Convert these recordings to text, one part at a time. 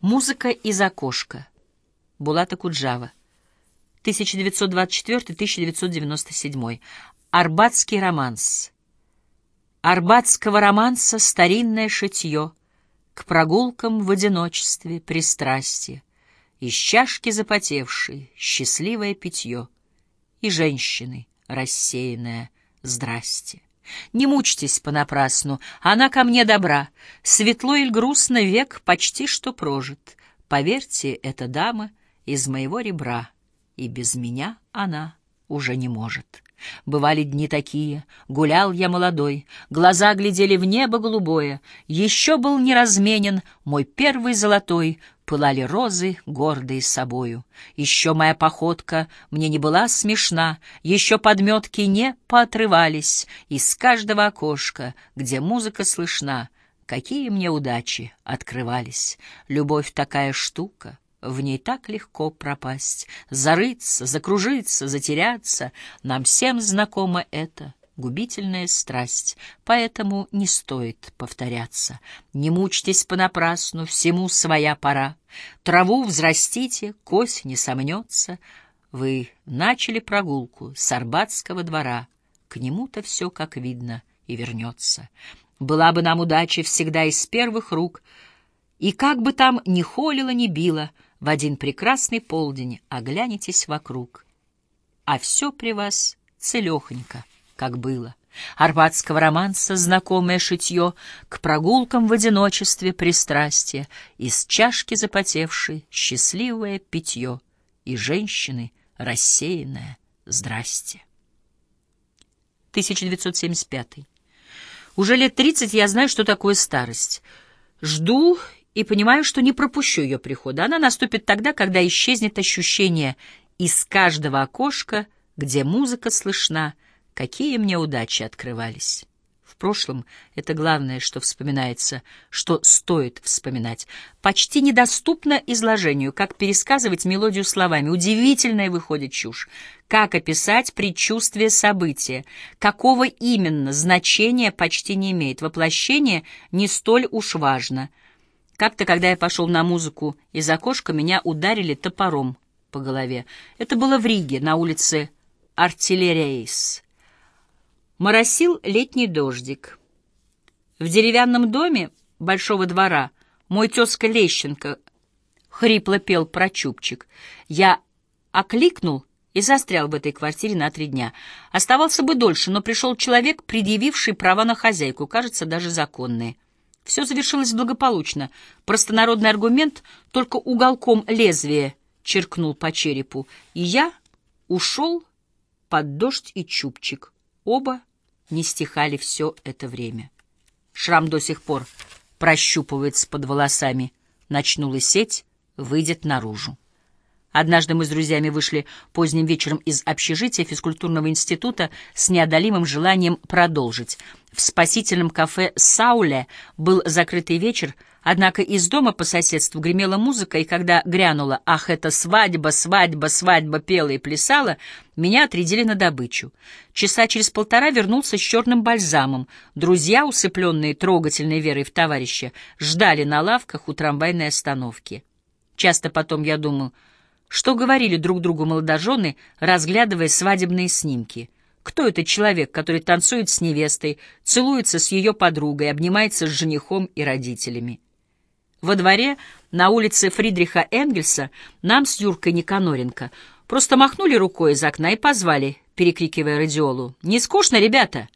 Музыка из окошка. Булата Куджава. 1924-1997. Арбатский романс. Арбатского романса старинное шитье, К прогулкам в одиночестве пристрастие, Из чашки запотевшей счастливое питье И женщины рассеянное здрасте. Не мучьтесь понапрасну, она ко мне добра. Светло или грустно век почти что прожит. Поверьте, эта дама из моего ребра, и без меня она уже не может. Бывали дни такие, гулял я молодой, глаза глядели в небо голубое, еще был неразменен мой первый золотой, пылали розы, гордые собою. Еще моя походка мне не была смешна, еще подметки не поотрывались из каждого окошка, где музыка слышна, какие мне удачи открывались. Любовь такая штука, в ней так легко пропасть, зарыться, закружиться, затеряться. Нам всем знакомо это — губительная страсть, поэтому не стоит повторяться. Не мучьтесь понапрасну, всему своя пора. Траву взрастите, кось не сомнется. Вы начали прогулку с Арбатского двора, к нему-то все, как видно, и вернется. Была бы нам удача всегда из первых рук, и как бы там ни холило, ни било — в один прекрасный полдень оглянетесь вокруг, а все при вас целехонько, как было. Арбатского романса знакомое шитье, К прогулкам в одиночестве пристрастие, Из чашки запотевшей счастливое питье И женщины рассеянное здрасте. 1975. Уже лет тридцать я знаю, что такое старость. Жду и понимаю, что не пропущу ее прихода. Она наступит тогда, когда исчезнет ощущение из каждого окошка, где музыка слышна, какие мне удачи открывались. В прошлом это главное, что вспоминается, что стоит вспоминать. Почти недоступно изложению, как пересказывать мелодию словами. Удивительная выходит чушь. Как описать предчувствие события? Какого именно значения почти не имеет. Воплощение не столь уж важно — как-то, когда я пошел на музыку из окошка, меня ударили топором по голове. Это было в Риге, на улице Артиллерейс. Моросил летний дождик. В деревянном доме большого двора мой тезка Лещенко хрипло пел про чубчик. Я окликнул и застрял в этой квартире на три дня. Оставался бы дольше, но пришел человек, предъявивший права на хозяйку, кажется, даже законные. Все завершилось благополучно. Простонародный аргумент только уголком лезвия черкнул по черепу, и я ушел под дождь и чубчик. Оба не стихали все это время. Шрам до сих пор прощупывается под волосами. Начну лысеть, выйдет наружу. Однажды мы с друзьями вышли поздним вечером из общежития физкультурного института с неодолимым желанием продолжить. В спасительном кафе «Сауле» был закрытый вечер, однако из дома по соседству гремела музыка, и когда грянула «Ах, это свадьба, свадьба, свадьба» пела и плясала, меня отрядили на добычу. Часа через полтора вернулся с черным бальзамом. Друзья, усыпленные трогательной верой в товарища, ждали на лавках у трамвайной остановки. Часто потом я думал — что говорили друг другу молодожены, разглядывая свадебные снимки? Кто этот человек, который танцует с невестой, целуется с ее подругой, обнимается с женихом и родителями? Во дворе на улице Фридриха Энгельса нам с Юркой Никаноренко просто махнули рукой из окна и позвали, перекрикивая радиолу. «Не скучно, ребята?»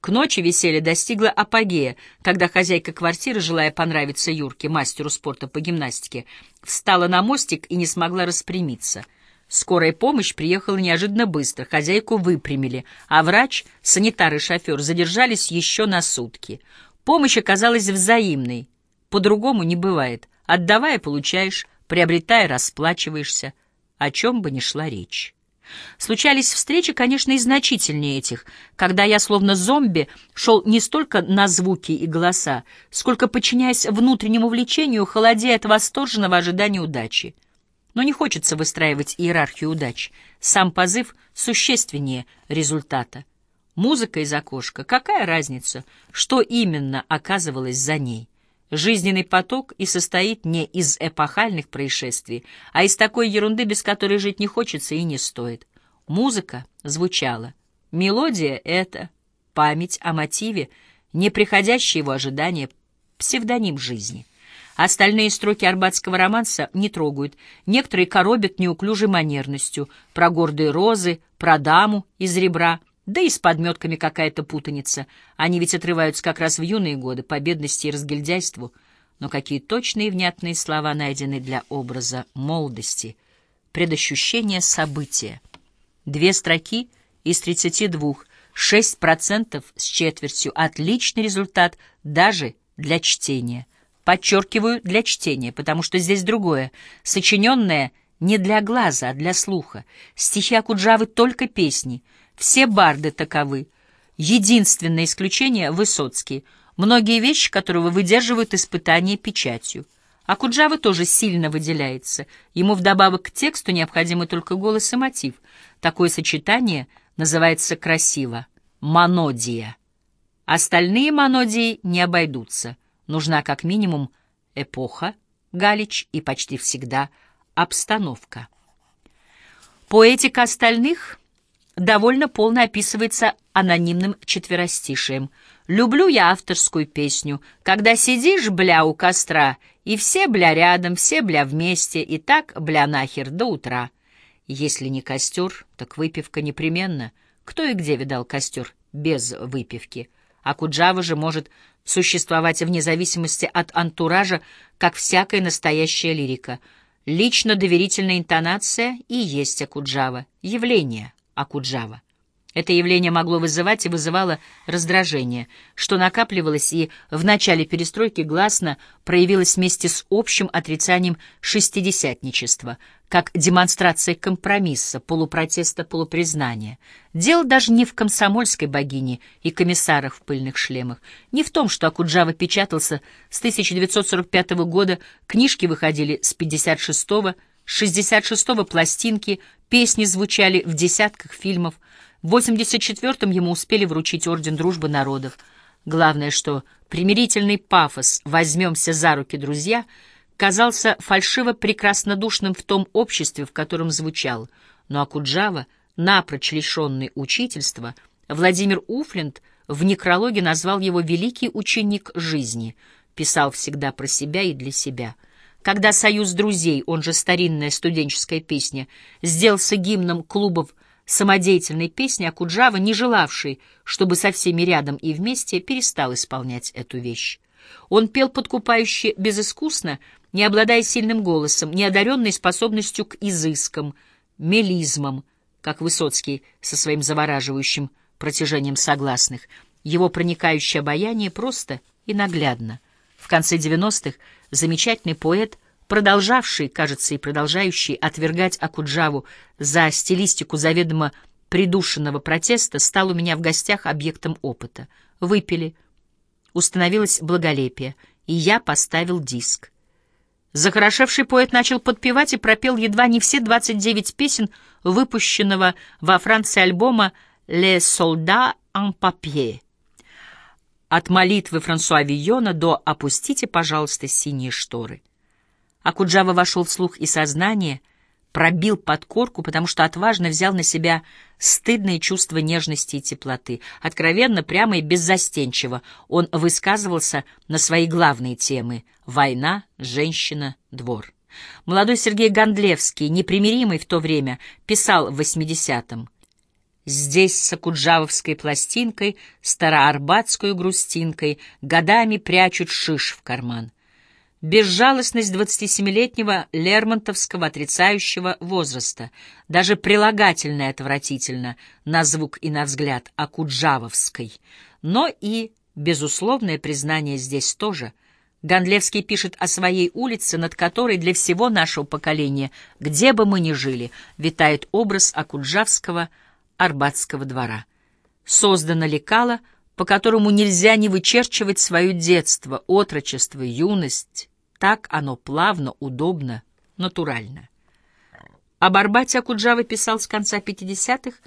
К ночи веселье достигло апогея, когда хозяйка квартиры, желая понравиться Юрке, мастеру спорта по гимнастике, встала на мостик и не смогла распрямиться. Скорая помощь приехала неожиданно быстро, хозяйку выпрямили, а врач, санитар и шофер задержались еще на сутки. Помощь оказалась взаимной, по-другому не бывает. Отдавая — получаешь, приобретая — расплачиваешься, о чем бы ни шла речь. Случались встречи, конечно, и значительнее этих, когда я, словно зомби, шел не столько на звуки и голоса, сколько, подчиняясь внутреннему влечению, холодея от восторженного ожидания удачи. Но не хочется выстраивать иерархию удач. Сам позыв существеннее результата. Музыка из окошка, какая разница, что именно оказывалось за ней? Жизненный поток и состоит не из эпохальных происшествий, а из такой ерунды, без которой жить не хочется и не стоит. Музыка звучала. Мелодия — это память о мотиве, неприходящее его ожидание, псевдоним жизни. Остальные строки арбатского романса не трогают. Некоторые коробят неуклюжей манерностью. Про гордые розы, про даму из ребра — да и с подметками какая-то путаница. Они ведь отрываются как раз в юные годы, по бедности и разгильдяйству. Но какие точные и внятные слова найдены для образа молодости, предощущения события. Две строки из 32, 6% с четвертью. Отличный результат даже для чтения. Подчеркиваю, для чтения, потому что здесь другое. Сочиненное не для глаза, а для слуха. Стихи Акуджавы только песни — все барды таковы. Единственное исключение — Высоцкий. Многие вещи которого выдерживают испытания печатью. А Куджава тоже сильно выделяется. Ему вдобавок к тексту необходимы только голос и мотив. Такое сочетание называется красиво — монодия. Остальные монодии не обойдутся. Нужна как минимум эпоха, Галич и почти всегда обстановка. Поэтика остальных — довольно полно описывается анонимным четверостишием. «Люблю я авторскую песню, когда сидишь, бля, у костра, и все, бля, рядом, все, бля, вместе, и так, бля, нахер, до утра. Если не костер, так выпивка непременно. Кто и где видал костер без выпивки? А Куджава же может существовать вне зависимости от антуража, как всякая настоящая лирика. Лично доверительная интонация и есть Акуджава, явление. Акуджава. Это явление могло вызывать и вызывало раздражение, что накапливалось и в начале перестройки гласно проявилось вместе с общим отрицанием шестидесятничества, как демонстрация компромисса, полупротеста, полупризнания. Дело даже не в комсомольской богине и комиссарах в пыльных шлемах, не в том, что Акуджава печатался с 1945 года, книжки выходили с 56-го, 66-го пластинки, песни звучали в десятках фильмов. В 84-м ему успели вручить Орден Дружбы Народов. Главное, что примирительный пафос «возьмемся за руки, друзья» казался фальшиво прекраснодушным в том обществе, в котором звучал. Но Акуджава, напрочь лишенный учительства, Владимир Уфлинд в некрологе назвал его «великий ученик жизни», писал всегда про себя и для себя — когда «Союз друзей», он же старинная студенческая песня, сделался гимном клубов самодеятельной песни, а Куджава, не желавший, чтобы со всеми рядом и вместе, перестал исполнять эту вещь. Он пел подкупающе безыскусно, не обладая сильным голосом, не одаренной способностью к изыскам, мелизмам, как Высоцкий со своим завораживающим протяжением согласных. Его проникающее обаяние просто и наглядно. В конце 90-х замечательный поэт, продолжавший, кажется, и продолжающий отвергать Акуджаву за стилистику заведомо придушенного протеста, стал у меня в гостях объектом опыта. Выпили. Установилось благолепие, и я поставил диск. Захорошевший поэт начал подпевать и пропел едва не все 29 песен выпущенного во Франции альбома «Les soldats en papier». От молитвы Франсуа Вийона до «Опустите, пожалуйста, синие шторы». Акуджава вошел в слух и сознание, пробил подкорку, потому что отважно взял на себя стыдное чувство нежности и теплоты. Откровенно, прямо и беззастенчиво он высказывался на свои главные темы — война, женщина, двор. Молодой Сергей Гондлевский, непримиримый в то время, писал в 80-м Здесь с акуджавовской пластинкой, староарбатской грустинкой годами прячут шиш в карман. Безжалостность 27-летнего лермонтовского отрицающего возраста, даже прилагательное отвратительно на звук и на взгляд акуджавовской, но и безусловное признание здесь тоже. Гондлевский пишет о своей улице, над которой для всего нашего поколения, где бы мы ни жили, витает образ акуджавского Арбатского двора. Создано лекало, по которому нельзя не вычерчивать свое детство, отрочество, юность. Так оно плавно, удобно, натурально. Об Арбате Акуджава писал с конца 50-х,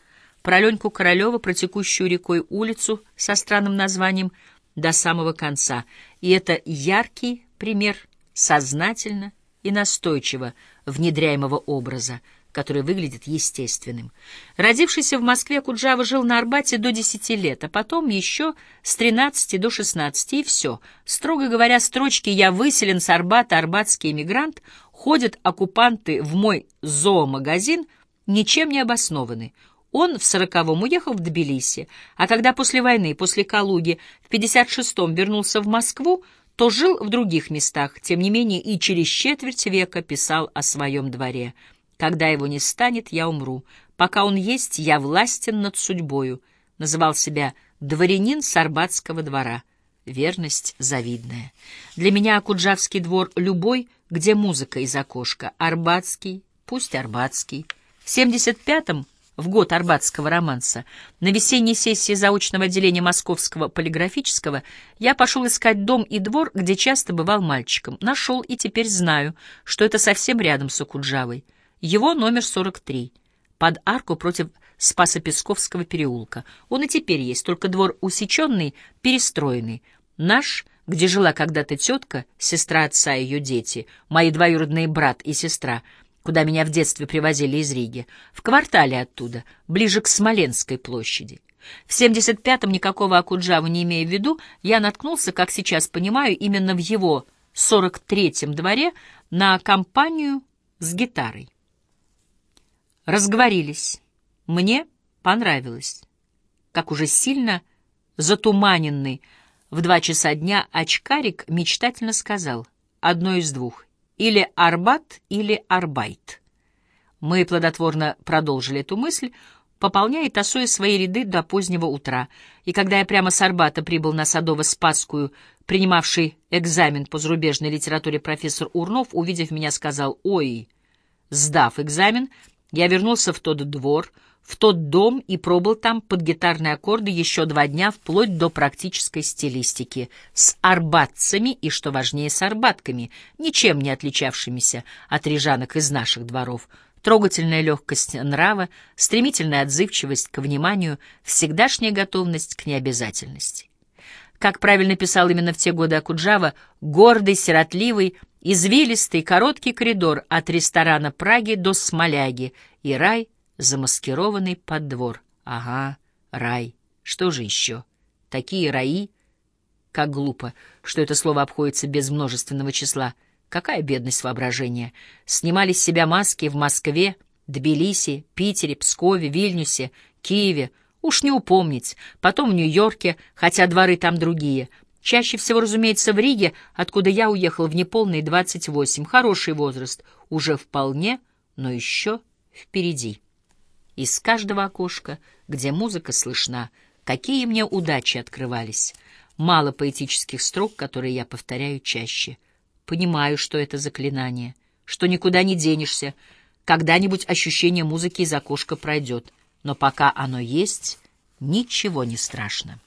про Леньку Королева, про текущую рекой улицу со странным названием до самого конца, и это яркий пример сознательно и настойчиво внедряемого образа, который выглядит естественным. Родившийся в Москве Куджава жил на Арбате до 10 лет, а потом еще с 13 до 16, и все. Строго говоря, строчки «Я выселен с Арбата, арбатский эмигрант» ходят оккупанты в мой зоомагазин, ничем не обоснованы. Он в сороковом уехал в Тбилиси, а когда после войны, после Калуги, в 56-м вернулся в Москву, то жил в других местах, тем не менее и через четверть века писал о своем дворе. «Когда его не станет, я умру. Пока он есть, я властен над судьбою». Называл себя «дворянин Сарбатского двора». Верность завидная. Для меня Акуджавский двор любой, где музыка из окошка. Арбатский, пусть Арбатский. В 75-м в год Арбатского романса, на весенней сессии заочного отделения Московского полиграфического я пошел искать дом и двор, где часто бывал мальчиком. Нашел и теперь знаю, что это совсем рядом с Окуджавой. Его номер 43, под арку против Спасо-Песковского переулка. Он и теперь есть, только двор усеченный, перестроенный. Наш, где жила когда-то тетка, сестра отца и ее дети, мои двоюродные брат и сестра — куда меня в детстве привозили из Риги, в квартале оттуда, ближе к Смоленской площади. В 75-м, никакого Акуджаву не имея в виду, я наткнулся, как сейчас понимаю, именно в его 43-м дворе на компанию с гитарой. Разговорились. Мне понравилось. Как уже сильно затуманенный в два часа дня очкарик мечтательно сказал «одно из двух, или Арбат, или Арбайт. Мы плодотворно продолжили эту мысль, пополняя и тасуя свои ряды до позднего утра. И когда я прямо с Арбата прибыл на Садово-Спасскую, принимавший экзамен по зарубежной литературе профессор Урнов, увидев меня, сказал «Ой». Сдав экзамен, я вернулся в тот двор, в тот дом и пробыл там под гитарные аккорды еще два дня, вплоть до практической стилистики, с арбатцами и, что важнее, с арбатками, ничем не отличавшимися от рижанок из наших дворов. Трогательная легкость нрава, стремительная отзывчивость к вниманию, всегдашняя готовность к необязательности. Как правильно писал именно в те годы Акуджава, гордый, сиротливый, извилистый, короткий коридор от ресторана Праги до Смоляги и рай — замаскированный под двор. Ага, рай. Что же еще? Такие раи. Как глупо, что это слово обходится без множественного числа. Какая бедность воображения. Снимали с себя маски в Москве, Тбилиси, Питере, Пскове, Вильнюсе, Киеве. Уж не упомнить. Потом в Нью-Йорке, хотя дворы там другие. Чаще всего, разумеется, в Риге, откуда я уехал в неполные 28. Хороший возраст. Уже вполне, но еще впереди. Из каждого окошка, где музыка слышна, какие мне удачи открывались. Мало поэтических строк, которые я повторяю чаще. Понимаю, что это заклинание, что никуда не денешься. Когда-нибудь ощущение музыки из окошка пройдет, но пока оно есть, ничего не страшно.